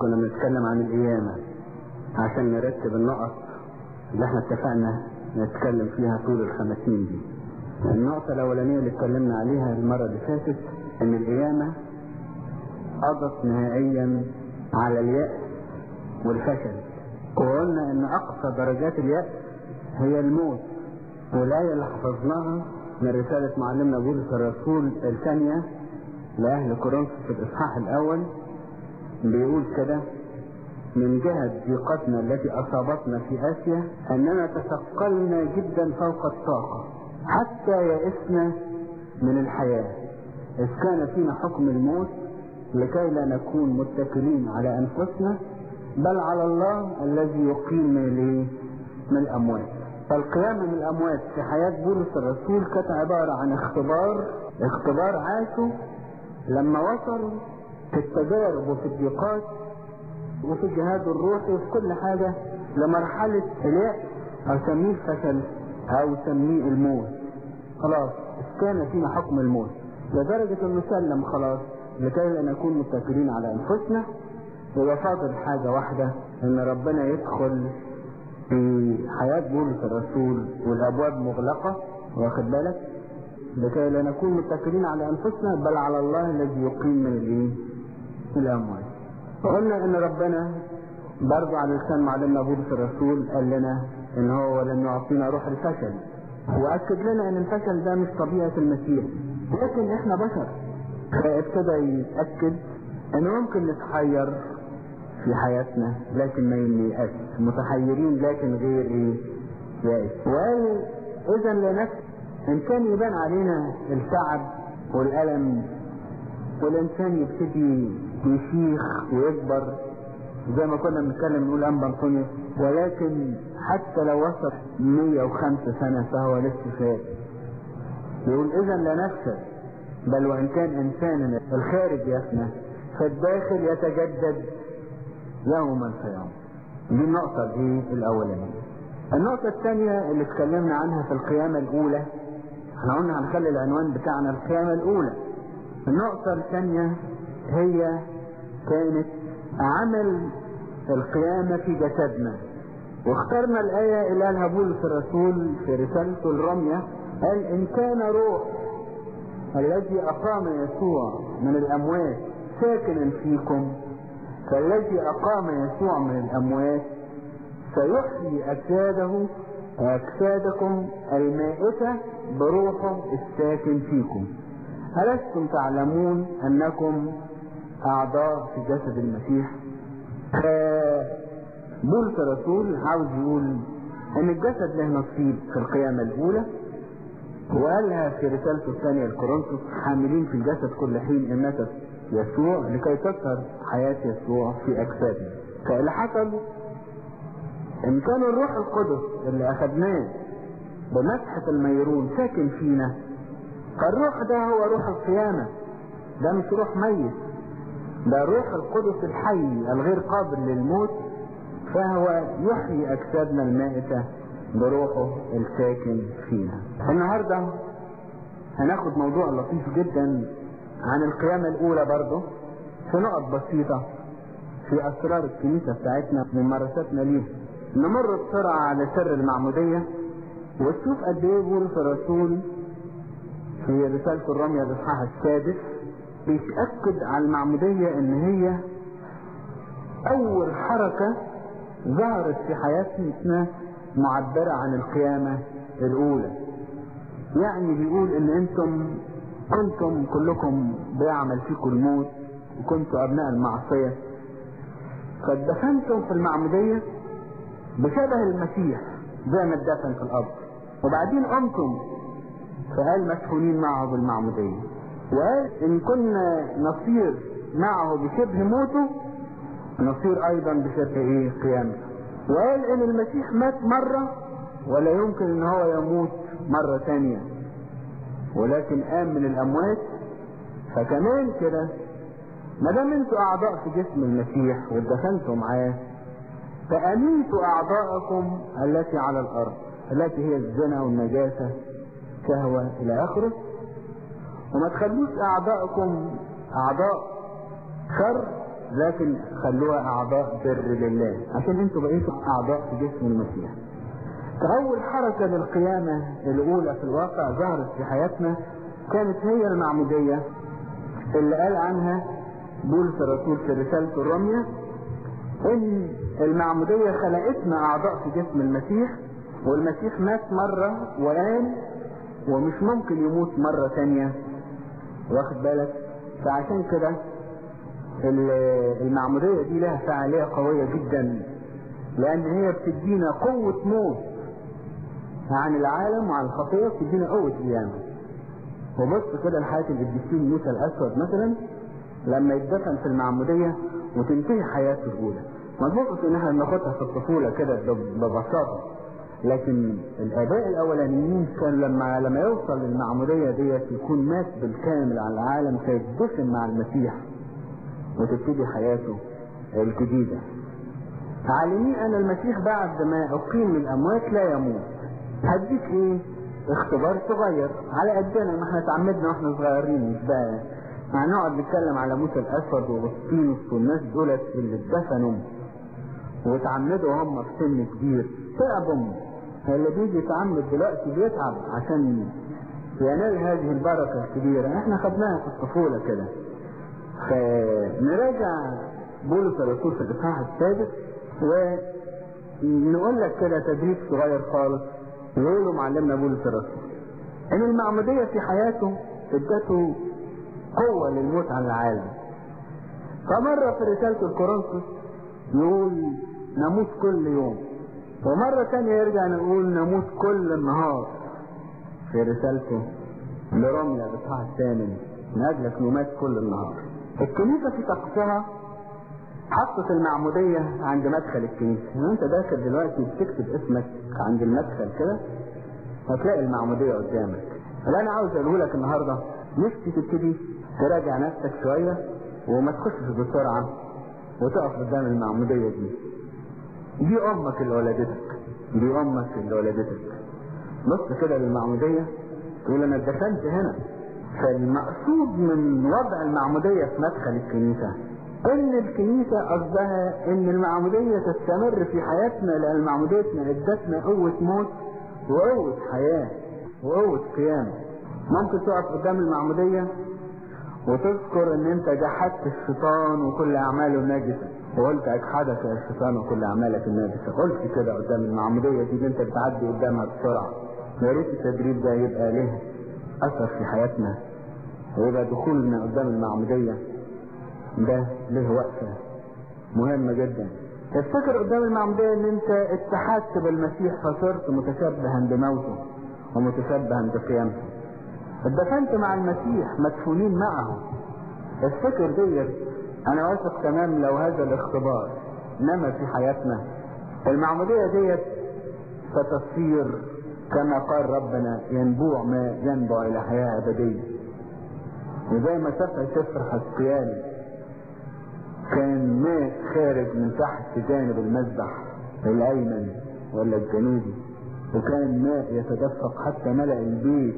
كنا بنتكلم عن القيامة. عشان نرتب النقط اللي إحنا اتفقنا نتكلم فيها طول الخمسين دي. النقطة الأولانية اللي اتكلمنا عليها المرة اللي فاتت إن القيامة قضت نهائيا على اليأس والفشل. وقلنا إن أقصى درجات اليأس هي الموت والآية اللي حفظناها من رسالة معلمنا بولس الرسول الثانية لأهل كورنثوس في الإصحاح الأول بيقول كده من جهة ضيقتنا التي أصابتنا في آسيا أننا تثقلنا جدا فوق الطاقة حتى يئسنا من الحياة. إذ كان فينا حكم الموت لكي لا نكون متكلين على أنفسنا بل على الله الذي يقيم من الأموات. فالقيام من الأموات في حياة بولس الرسول كانت عبارة عن اختبار اختبار عاشوا لما وصلوا في التجارب وفي الضيقات وفي الجهاد الروحي وفي كل حاجة لمرحلة اليأس أو سميه الفشل أو سميه الموت. خلاص كان فينا حكم الموت. لدرجة إنه سلم خلاص لكي لا نكون متكلين على أنفسنا. يبقى فاضل حاجة واحدة إن ربنا يدخل في حياة بولس الرسول والأبواب مغلقة. واخد بالك؟ لكي لا نكون متكلين على أنفسنا بل على الله الذي يقيم من الايه من الاموات وقلنا إن ربنا برضه على لسان معلمنا بولس الرسول قال لنا إن هو ولن يعطينا روح الفشل. وأكد لنا إن الفشل ده مش طبيعة المسيح. لكن إحنا بشر. فابتدى يتأكد إن ممكن نتحير في حياتنا لكن ما ينيأس. متحيرين لكن غير إيه يائس. وقال اذا لنفس إن كان يبان علينا التعب والألم والإنسان يبتدي يشيخ ويكبر زي ما كنا بنتكلم نقول انبا انطونيوس ولكن حتى لو وصل 105 سنة فهو لسه شاب. يقول اذا لا نفسه بل وإن كان إنسانا الخارج يفنى فالداخل يتجدد يوما فيوم دي النقطة دي الأولانية. النقطة الثانية اللي اتكلمنا عنها في القيامة الأولى إحنا قلنا هنخلي العنوان بتاعنا القيامة الأولى. النقطة الثانية هي كانت عمل القيامة في جسدنا. واخترنا الآية اللي قالها بولس الرسول في رسالته الرمية. قال إن كان روح الذي أقام يسوع من الأموات ساكنا فيكم فالذي أقام يسوع من الأموات سيحيي أجساده أجسادكم المائتة بروحه الساكن فيكم. ألستم تعلمون أنكم أعضاء في جسد المسيح. بولس الرسول عاوز يقول إن الجسد له نصيب في القيامة الأولى وقالها في رسالته الثانية لكورنثوس حاملين في الجسد كل حين اماتة يسوع لكي تظهر حياة يسوع في أجسادنا. فاللي حصل إن كان الروح القدس اللي اخدناه بمسحة الميرون ساكن فينا فالروح ده هو روح القيامة ده مش روح ميت. ده الروح القدس الحي الغير قابل للموت فهو يحيي أجسادنا المائتة بروحه الساكن فينا النهاردة هناخد موضوع لطيف جدا عن القيامة الأولى برضه في نقط بسيطة في أسرار الكنيسة بتاعتنا ممارساتنا ليها نمر بسرعة على سر المعمودية وتشوف قد إيه بولس الرسول في رسالة الرمية الإصحاح السادس بيتأكد على المعمودية إن هي أول حركة ظهرت في حياتنا معبرة عن القيامة الأولى. يعني بيقول إن أنتم كنتم كلكم بيعمل فيكم الموت وكنتم أبناء المعصية. فاتدفنتم في المعمودية بشبه المسيح زي ما اتدفن في الأرض. وبعدين قمتم فقال مسحونين معه بالمعمودية. ان كنا نصير معه بشبه موته نصير أيضا بشبه إيه؟ قيامته وقال ان المسيح مات مرة ولا يمكن إن هو يموت مرة ثانية. ولكن قام من الأموات. فكمان كده ما دام أنتوا أعضاء في جسم المسيح واتدفنتوا معاه فأميتوا أعضاءكم التي على الأرض التي هي الزنا والنجاسة شهوة إلى آخره. وما تخلوش أعضاءكم أعضاء شر لكن خلوها أعضاء بر لله عشان أنتوا بقيتوا أعضاء في جسم المسيح. فأول حركة للقيامة الأولى في الواقع ظهرت في حياتنا كانت هي المعمودية اللي قال عنها بولس الرسول في رسالته الرمية إن المعمودية خلقتنا أعضاء في جسم المسيح والمسيح مات مرة وقال ومش ممكن يموت مرة تانية واخد بالك؟ فعشان كده المعمودية دي لها فعالية قوية جدا لأن هي بتدينا قوة موت عن العالم وعن الخطية بتدينا قوة قيامة وبص كده لحياة القديسين موسى الأسود مثلا لما يتدفن في المعمودية وتنتهي حياته الأولى. مظبوط إن إحنا بناخدها في الطفولة كده ببساطة. لكن الاباء الاولانيين كان لما لما يوصل للمعمودية ديت يكون مات بالكامل على العالم فيتدفن مع المسيح وتبتدي حياته الجديدة. عالمين أن المسيح بعد ما أقيم من الأموات لا يموت. هديك إيه؟ اختبار صغير. على قدنا ما إحنا اتعمدنا وإحنا صغيرين مش بقى. هنقعد نتكلم على موسى الأسود واغسطينوس والناس دولت اللي اتدفنوا. واتعمدوا هم في سن كبير. تعبوا. اللي بيجي يتعمد دلوقتي بيتعب عشان ينال هذه البركة الكبيرة. إحنا خدناها في الطفولة كده. فنراجع بولس الرسول في الإصحاح السادس ونقول لك كده تدريب صغير خالص يقوله معلمنا بولس الرسول. إن المعمودية في حياته ادته قوة للموت عن العالم. فمرة في رسالة الكورنثوس يقول نموت كل يوم. ومرة تانية يرجع نقول نموت كل النهار في رسالته لرمية الإصحاح الثامن من أجلك نمات كل النهار. الكنيسة في طقسها حطت المعمودية عند مدخل الكنيسة. يعني أنت داخل دلوقتي بتكتب اسمك عند المدخل كده هتلاقي المعمودية قدامك. اللي أنا عاوز أقوله لك النهاردة نفسي تبتدي تراجع نفسك شوية وما تخشش بسرعة وتقف قدام المعمودية دي. دي أمك اللي ولدتك. دي أمك اللي ولدتك. بص كده للمعمودية تقول أنا اتدفنت هنا. فالمقصود من وضع المعمودية في مدخل الكنيسة إن الكنيسة قصدها إن المعمودية تستمر في حياتنا لأن المعمودية إدتنا قوة موت وقوة حياة وقوة قيامة ممكن تقف قدام المعمودية وتذكر إن أنت جحدت الشيطان وكل أعماله نجسة وقلت اجحدك يا الشيطان وكل اعمالك النجسة قلت كده قدام المعمودية دي اللي انت بتعدي قدامها بسرعة. يا ريت التدريب ده يبقى له أثر في حياتنا. ويبقى دخولنا قدام المعمودية ده له وقفة مهمة جدا. افتكر قدام المعمودية إن انت اتحدت بالمسيح فصرت متشبها بموته ومتشبها بقيامته اتدفنت مع المسيح مدفونين معه. افتكر ديت أنا واثق تمام لو هذا الاختبار نما في حياتنا. المعمودية ديت ستصير كما قال ربنا ينبوع ما ينبع إلى حياة أبدية. وزي ما سفر سفر حسقياني كان ماء خارج من تحت جانب المذبح الأيمن ولا الجنوبي. وكان ماء يتدفق حتى ملأ البيت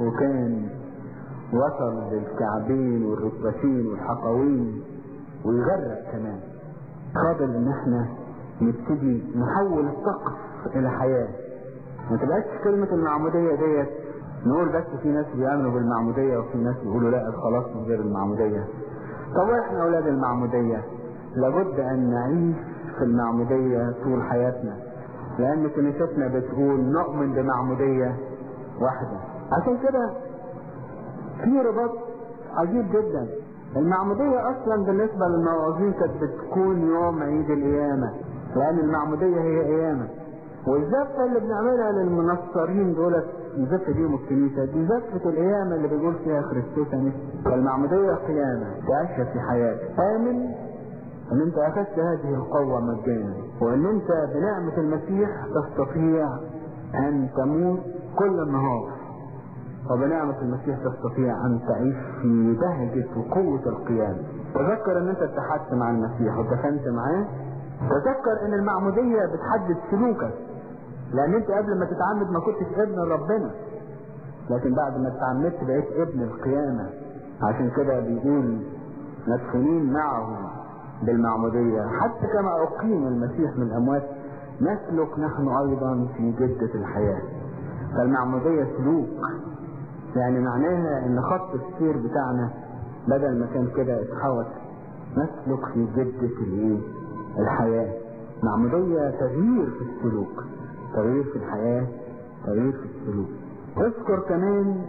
وكان وصل للكعبين والركبتين والحقوين ويغرق كمان. فاضل إن إحنا نبتدي نحول الطقس إلى حياة. ما تبقاش كلمة المعمودية ديت. نقول بس في ناس بيؤمنوا بالمعمودية وفي ناس بيقولوا لا الخلاص من غير المعمودية. طب إحنا أولاد المعمودية؟ لابد أن نعيش في المعمودية طول حياتنا. لأن كنيستنا بتقول نؤمن بمعمودية واحدة. عشان كده في رباط عجيب جدا. المعمودية أصلا بالنسبة للموازين كانت بتكون يوم عيد القيامة لأن المعمودية هي قيامة. والزفة اللي بنعملها للمنصرين دولت الزفة دي الكنيسة دي زفة القيامة اللي بيقول فيها خريستوس فالمعمودية قيامة تعيشها في حياتك آمن إن أنت أخذت هذه القوة مجانا وإن أنت بنعمة المسيح تستطيع أن تموت كل النهار. وبنعمة المسيح تستطيع أن تعيش في بهجة وقوة القيامة. تذكر أن أنت اتحدت مع المسيح ودفنت معاه. تذكر أن المعمودية بتحدد سلوكك. لأن أنت قبل ما تتعمد ما كنتش ابن ربنا. لكن بعد ما اتعمدت بقيت ابن القيامة. عشان كده بيقول مدفونين معه بالمعمودية. حتى كما أقيم المسيح من الأموات نسلك نحن أيضا في جدة الحياة. فالمعمودية سلوك. يعني معناها إن خط السير بتاعنا بدل ما كان كده اتحوط نسلك في جدة الإيه؟ الحياة. معمودية تغيير في السلوك. تغيير في الحياة تغيير في السلوك. اذكر كمان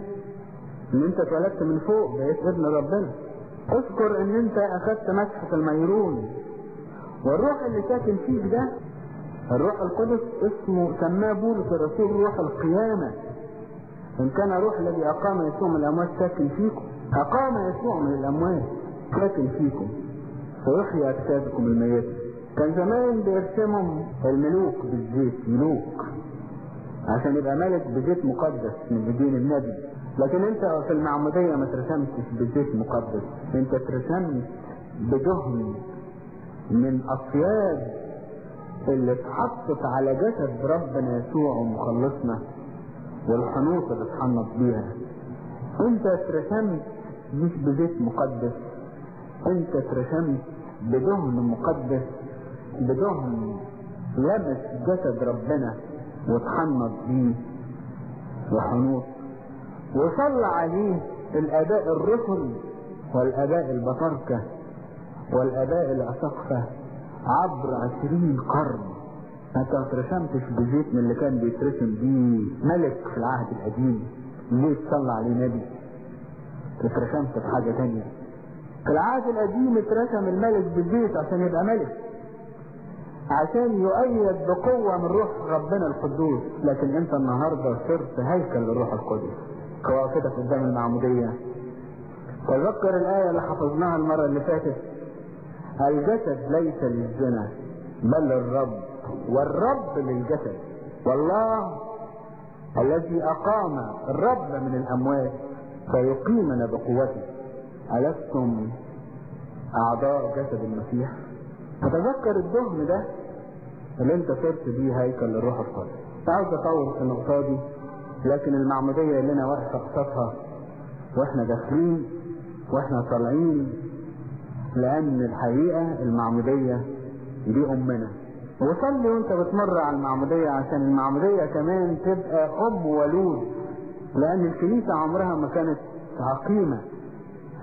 إن أنت اتولدت من فوق بقيت ابن ربنا. اذكر إن أنت اخدت مسحة الميرون. والروح اللي ساكن فيك ده الروح القدس اسمه سماه بولس الرسول روح القيامة. إن كان روح الذي أقام يسوع من الأموات ساكن فيكم أقام يسوع من الأموات ساكن فيكم. فيحيي اجسادكم الميتة كان زمان بيرسمهم الملوك بالزيت ملوك. عشان يبقى ملك بزيت مقدس من ايدين النبي. لكن أنت في المعمودية ما ترسمتش بزيت مقدس. أنت ترسمت بدهن من أطياب اللي اتحطت على جسد ربنا يسوع ومخلصنا. والحنوط اللي اتحنط بيها. انت اترسمت مش بزيت مقدس. انت اترسمت بدهن مقدس. بدهن لمس جسد ربنا واتحنط بيه. وحنوط. وصلى عليه الاباء الرسل والاباء البطاركة والاباء الأسقفة عبر عشرين قرن. ما اترسمتش بزيت من اللي كان بيترسم بيه ملك في العهد القديم. ليه تصلى عليه نبي؟ اترسمت بحاجة تانية. في العهد القديم اترسم الملك بالزيت عشان يبقى ملك. عشان يؤيد بقوة من روح ربنا القدوس. لكن انت النهاردة صرت هيكل للروح القدس. كواقفك قدام المعمودية. تذكر الآية اللي حفظناها المرة اللي فاتت. الجسد ليس للزنا بل للرب والرب للجسد والله الذي أقام الرب من الأموات فيقيمنا بقوته. ألستم أعضاء جسد المسيح؟ فتذكر الدهن ده اللي أنت صرت بيه هيكل للروح القدس. عاوز اطول في النقطة دي لكن المعمودية اللي أنا واقفة قصادها وإحنا داخلين وإحنا طالعين لأن الحقيقة المعمودية دي أمنا. وصلي وانت بتمر على المعمودية عشان المعمودية كمان تبقى ام ولود. لأن الكنيسة عمرها ما كانت عقيمة.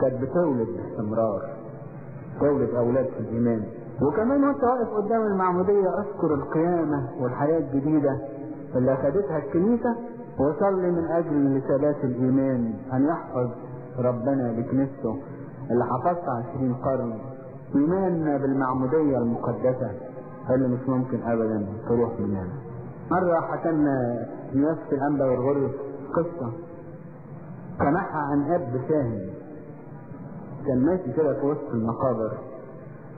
كانت بتولد باستمرار. تولد أولاد في الإيمان. وكمان وانت واقف قدام المعمودية أذكر القيامة والحياة الجديدة اللي أخدتها الكنيسة. وصلي من أجل ثبات الإيمان. أن يحفظ ربنا لكنيسته اللي حفظها عشرين قرن. إيماننا بالمعمودية المقدسة. اللي مش ممكن ابدا تروح مننا مرة حكمنا نفس الأنبا والغرب قصة. سمعها عن أب ساهم كان ماشي كده في وسط المقابر.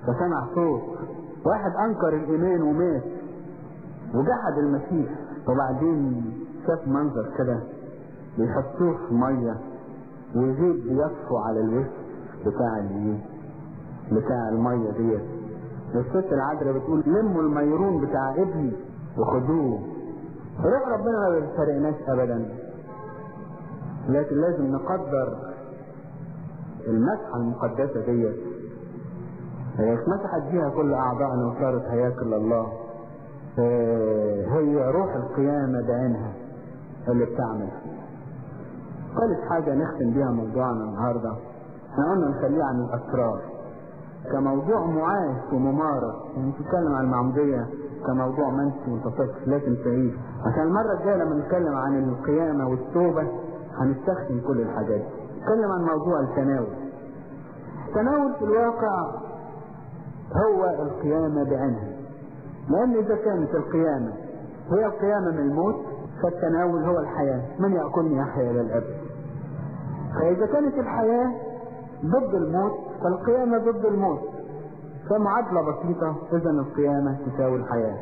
فسمع صوت. واحد أنكر الإيمان ومات. وجحد المسيح. وبعدين شاف منظر كده. بيحطوه في مية. وزيت بيطفو على الوش بتاع الايه بتاع المية ديت. الست العذراء بتقول لموا الميرون بتاع ابني وخدوه. روح ربنا ما بيفرقناش ابدا. لكن لازم نقدر المسحة المقدسة ديت. هي اتمسحت بيها كل أعضائنا وصارت هياكل الله هي روح القيامة بعينها اللي بتعمل. ثالث حاجة نختم بيها موضوعنا النهاردة. إحنا قلنا نخليه عن الأسرار. كموضوع معاش وممارس نتكلم عن المعمودية كموضوع منسي وتصف لكن تعيش عشان المرة الجاية لما نتكلم عن القيامة والتوبة هنستخدم كل الحاجات دي. نتكلم عن موضوع التناول. التناول في الواقع هو القيامة بعينها. لأن إذا كانت القيامة هي القيامة من الموت فالتناول هو الحياة. من يأكلني يحيا إلى الأبد؟ فإذا كانت الحياة ضد الموت فالقيامة ضد الموت. فمعادلة بسيطة إذا القيامة تساوي الحياة.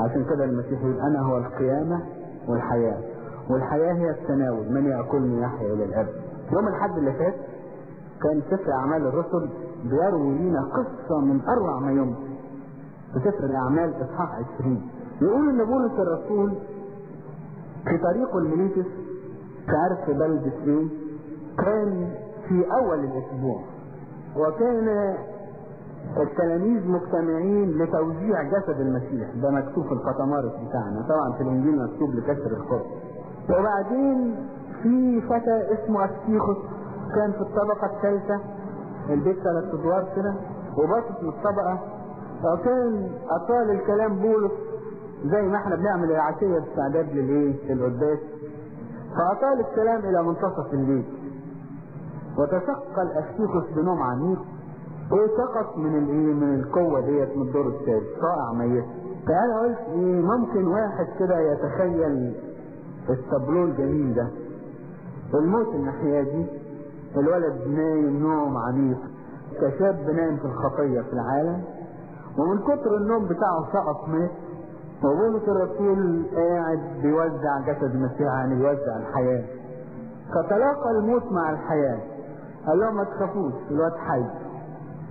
عشان كده المسيح يقول أنا هو القيامة والحياة. والحياة هي التناول من يأكلني يحيا إلى الأبد يوم الحد اللي فات كان سفر أعمال الرسل بيروي لنا قصة من أروع ما يمكن. في سفر الأعمال إصحاح 20 يقول إن بولس الرسول في طريقه الميليتس تعرف في بلدة إيه؟ كان في أول الأسبوع. وكان التلاميذ مجتمعين لتوزيع جسد المسيح. ده مكتوب في الفتمارس بتاعنا. طبعا في الإنجيل مكتوب لكسر الخبز وبعدين في فتى اسمه أستيخوس كان في الطبقة الثالثة. البيت ثلاث أدوار كده. وباصص من الطبقة. فكان أطال الكلام بولس زي ما إحنا بنعمل العشية باستعداد للايه للقداس فأطال الكلام إلى منتصف الليل. وتثقل استيخوس بنوم عميق وسقط من الايه من القوة ديت من الدور الثالث طائع ميت. فانا قلت إيه ممكن واحد كده يتخيل التابلو الجميل ده؟ الموت الناحية دي الولد نايم نوم عميق كشاب نايم في الخطية في العالم ومن كتر النوم بتاعه سقط مات وبولس الرسول قاعد بيوزع جسد المسيح يعني بيوزع الحياة. فتلاقى الموت مع الحياة. قال لهم ما تخافوش الواد حي.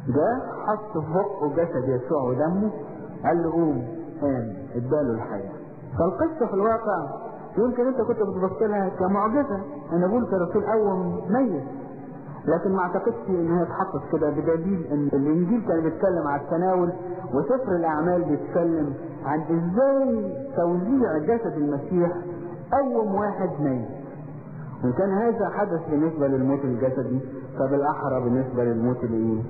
ده حط في بقه جسد يسوع ودمه قال له قوم قام اداله الحياة. فالقصة في الواقع يمكن انت كنت بتبص لها كمعجزة. أنا بولس الرسول قوم ميت. لكن ما اعتقدش انها اتحطت كده بدليل إن الإنجيل كان بيتكلم على التناول وسفر الأعمال بيتكلم عن إزاي توزيع جسد المسيح قوم واحد ميت. وان كان هذا حدث بالنسبة للموت الجسدي فبالأحرى بالنسبة للموت الإيه؟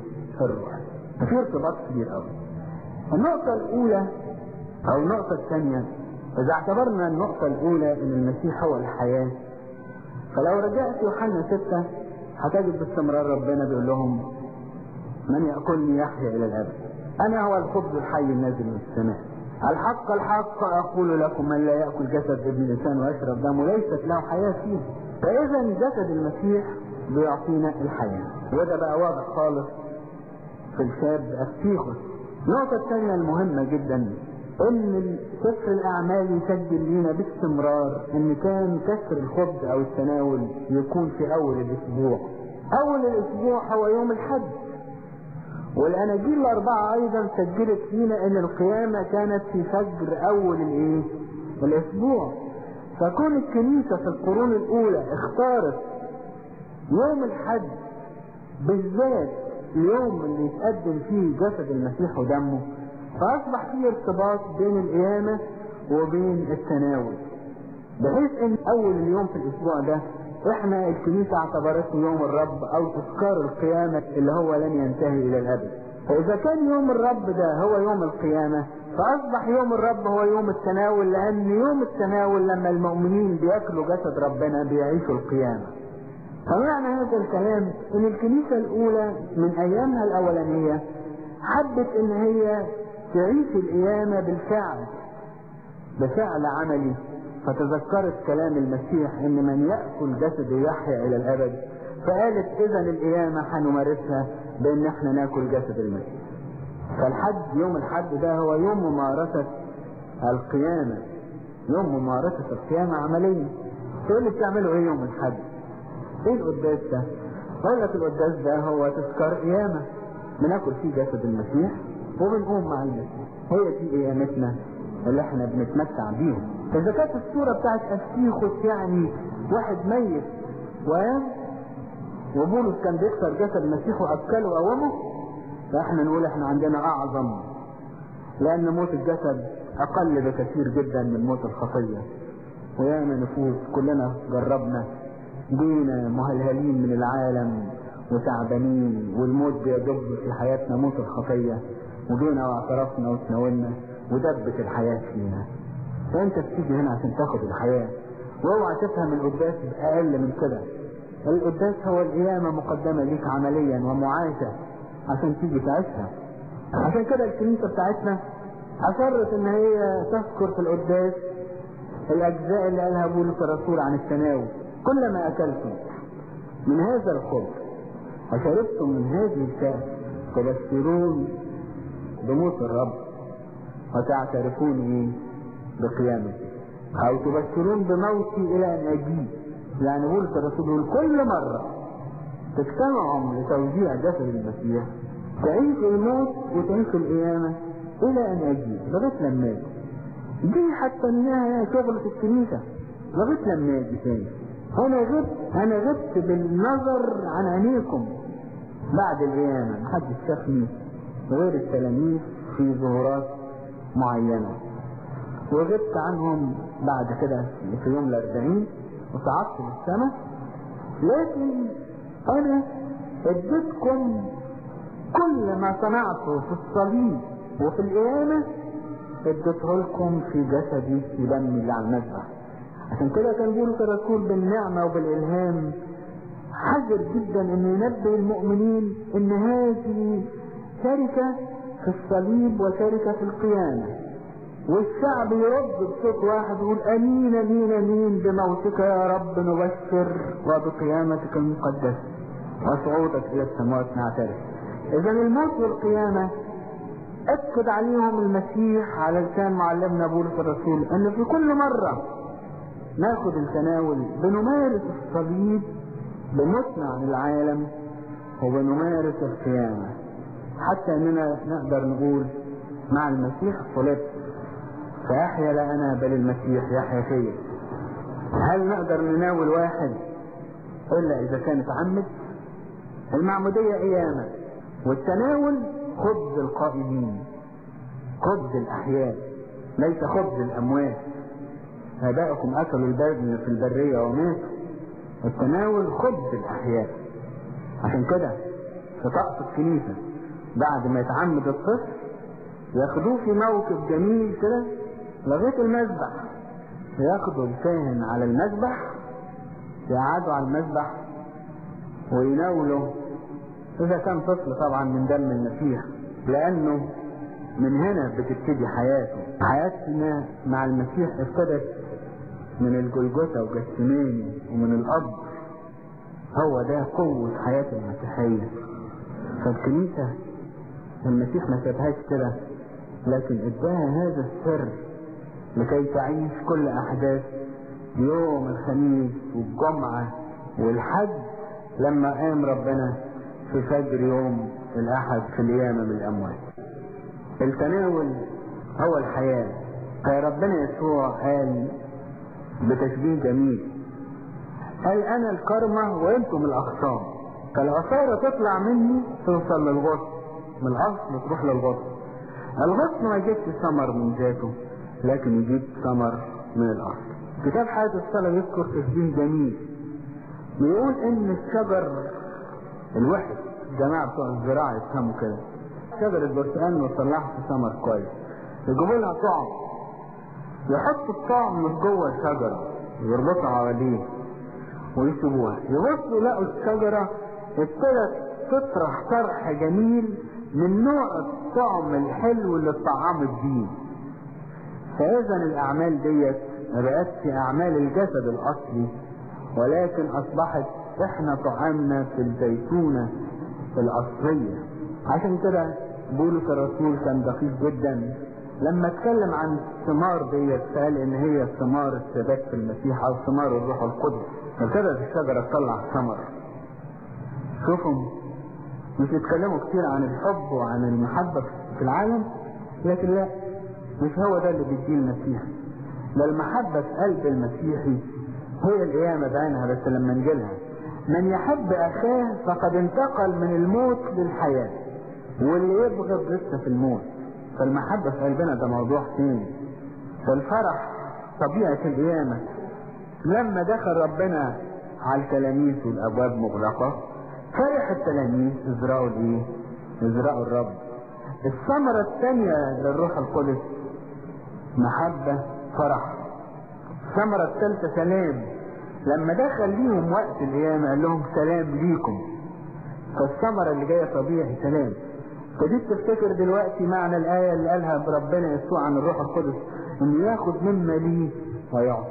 الروحي ففي ارتباط كبير قوي النقطة الأولى أو النقطة الثانية إذا اعتبرنا النقطة الأولى إن المسيح هو الحياة فلو رجعت يوحنا ستة هتجد باستمرار ربنا بيقول لهم من يأكلني يحيا إلى الأبد؟ أنا هو الخبز الحي النازل من السماء. الحق الحق أقول لكم من لا يأكل جسد ابن الإنسان ويشرب دمه ليست له حياة فيه. فإذا جسد المسيح بيعطينا الحياة. وده بقى واضح خالص في الشاب أفتيخوس النقطة الثانية المهمة جدا إن سفر الأعمال يسجل لنا باستمرار إن كان كسر الخبز أو التناول يكون في أول الأسبوع. أول الأسبوع هو يوم الحد والأناجيل الأربعة أيضا سجلت فينا إن القيامة كانت في فجر أول الإيه؟ الأسبوع. فكون الكنيسة في القرون الأولى اختارت يوم الحد بالذات اليوم اللي يتقدم فيه جسد المسيح ودمه فأصبح في ارتباط بين القيامة وبين التناول بحيث إن أول اليوم في الأسبوع ده إحنا الكنيسة اعتبرته يوم الرب أو تذكار القيامة اللي هو لن ينتهي إلى الابد. فاذا كان يوم الرب ده هو يوم القيامة فاصبح يوم الرب هو يوم التناول لأن يوم التناول لما المؤمنين بياكلوا جسد ربنا بيعيشوا القيامة. فمعنى هذا الكلام إن الكنيسة الأولى من أيامها الأولانية حبت إن هي تعيش القيامة بالفعل بفعل عملي. فتذكرت كلام المسيح إن من يأكل جسده يحيا إلى الأبد فقالت إذا القيامة هنمارسها بأن إحنا نأكل جسد المسيح. فالحد يوم الحد ده هو يوم ممارسة القيامة يوم ممارسة القيامة عمليا. تقول لي بتعملوا إيه يوم الحد إيه القداس ده؟ أقول لك القداس ده هو تذكار قيامة. بناكل فيه جسد المسيح وبنقوم مع المسيح. هي دي قيامتنا. اللي إحنا بنتمتع بيهم. إذا كانت الصورة بتاعت استيخوس يعني واحد ميت وقام وبولس كان بيكسر جسد المسيح واكله وقومه فإحنا نقول إحنا عندنا أعظم لأن موت الجسد أقل بكثير جدا من موت الخطية. وياما نفوس كلنا جربنا. جينا مهلهلين من العالم وتعبانين والموت بيدب في حياتنا موت الخطية. وجينا واعترفنا وتناولنا. ودبت الحياة فينا فأنت بتيجي هنا عشان تاخد الحياة. وأوعى تفهم القداس بأقل من كده. القداس هو القيامة مقدمة ليك عمليا ومعاشة عشان تيجي تعيشها. عشان كده الكنيسة بتاعتنا أصرت إن هي تذكر في القداس الأجزاء اللي قالها بولس الرسول عن التناول كلما اكلتم من هذا الخبز وشربتم من هذه الكأس تبشرون بموت الرب. وتعترفون بقيامته أو تبشرون بموتي إلى ان أجيب يعني بولس الرسول كل مرة. تجتمعوا لتوزيع جسد المسيح. تعيش الموت وتعيش القيامة إلى ان أجيب لغاية لما أجي دي حتى إنها شغلة الكنيسة. لغاية لما أجي تاني. أنا غبت أنا غبت بالنظر عن عينيكم. بعد القيامة. محدش شافني. غير التلاميذ في ظهورات معينة. وغبت عنهم بعد كده في يوم الأربعين وصعدت للسماء لكن أنا اديتكم كل ما صنعته في الصليب وفي القيامة اديته لكم في جسدي في دمي اللي على المذبح. عشان كده كان بولس الرسول بالنعمة وبالإلهام حذر جدا انه ينبه المؤمنين إن هذه شركة في الصليب وشركة في القيامة والشعب يرد بصوت واحد يقول أمين أمين أمين بموتك يا رب نبشر وبقيامتك المقدسة. وصعودك إلى السماوات نعترف. إذا الموت والقيامة أكد عليهم المسيح على لسان معلمنا بولس الرسول أن في كل مرة ناخد التناول بنمارس الصليب بموتنا عن العالم وبنمارس القيامة. حتى إننا نقدر نقول مع المسيح صلبت فيحيا لا أنا بل المسيح يحيا فيا. هل نقدر نناول واحد إلا إذا كان اتعمد المعمودية قيامة والتناول خبز القائمين خبز الأحياء ليس خبز الأموات. ابائكم اكلوا البر في البرية وماتوا التناول خبز الأحياء. عشان كده في طقس الكنيسة بعد ما يتعمد الطفل ياخدوه في موكب جميل كده لغاية المذبح. ياخدوا الكاهن على المذبح يقعدوا على المذبح ويناولوا. إذا كان طفل طبعا من دم المسيح لأنه من هنا بتبتدي حياته. حياتنا مع المسيح ابتدت من الجلجثة وجسماني ومن الأب. هو ده قوة حياة المسيحية. فالكنيسة المسيح ما سابهاش كده. لكن اداها هذا السر لكي تعيش كل أحداث يوم الخميس والجمعة والحد لما قام ربنا في فجر يوم الأحد في القيامة من الأموات. التناول هو الحياة. فربنا يسوع قال بتشبيه جميل. قال أنا الكرمة وأنتم الاغصان فالعصارة تطلع مني توصل للغصن من الاصل تروح للغصن الغصن ما يجيبش ثمر من ذاته لكن يجيب ثمر من الاصل كتاب حياة الصلاة يذكر تشبيه جميل. بيقول إن الشجر الوحش الجماعة بتوع الزراعة يفهموا كده. شجرة برتقال ما تطلعش ثمر كويس. يجيبوا لها طعم. يحطوا الطعم من جوه الشجرة يربطوا حواليه ويسيبوها. يبصوا يلاقوا الشجرة ابتدت تطرح طرح جميل من نوع الطعم الحلو اتطعمت بيه فاذا الأعمال ديت ما بقتش أعمال الجسد الأصلي ولكن أصبحت إحنا طعامنا في الزيتونة الأصلية. عشان كده بولس الرسول كان دقيق جدا. لما اتكلم عن الثمار ديت قال إن هي ثمار الثبات في المسيح أو ثمار الروح القدس. ابتدت الشجرة تطلع ثمر شوفوا مش يتكلموا كتير عن الحب وعن المحبة في العالم لكن لا مش هو ده اللي بيديه المسيح. ده المحبة في قلب المسيحي هي القيامة بعينها بس لما نجيلها. من يحب أخاه فقد انتقل من الموت للحياة واللي يبغض لسه في الموت. فالمحبة في قلبنا ده موضوع تاني. فالفرح طبيعة القيامة. لما دخل ربنا على التلاميذ والأبواب مغلقة فرح التلاميذ ازرعوا الايه؟ ازرعوا الرب. الثمرة الثانية للروح القدس محبة فرح. الثمرة الثالثة سلام. لما دخل ليهم وقت القيامة قال لهم سلام ليكم. فالثمرة اللي جاية طبيعي سلام. ابتديت تفتكر دلوقتي معنى الآية اللي قالها بربنا يسوع عن الروح القدس انه ياخد مما ليه ويعطي.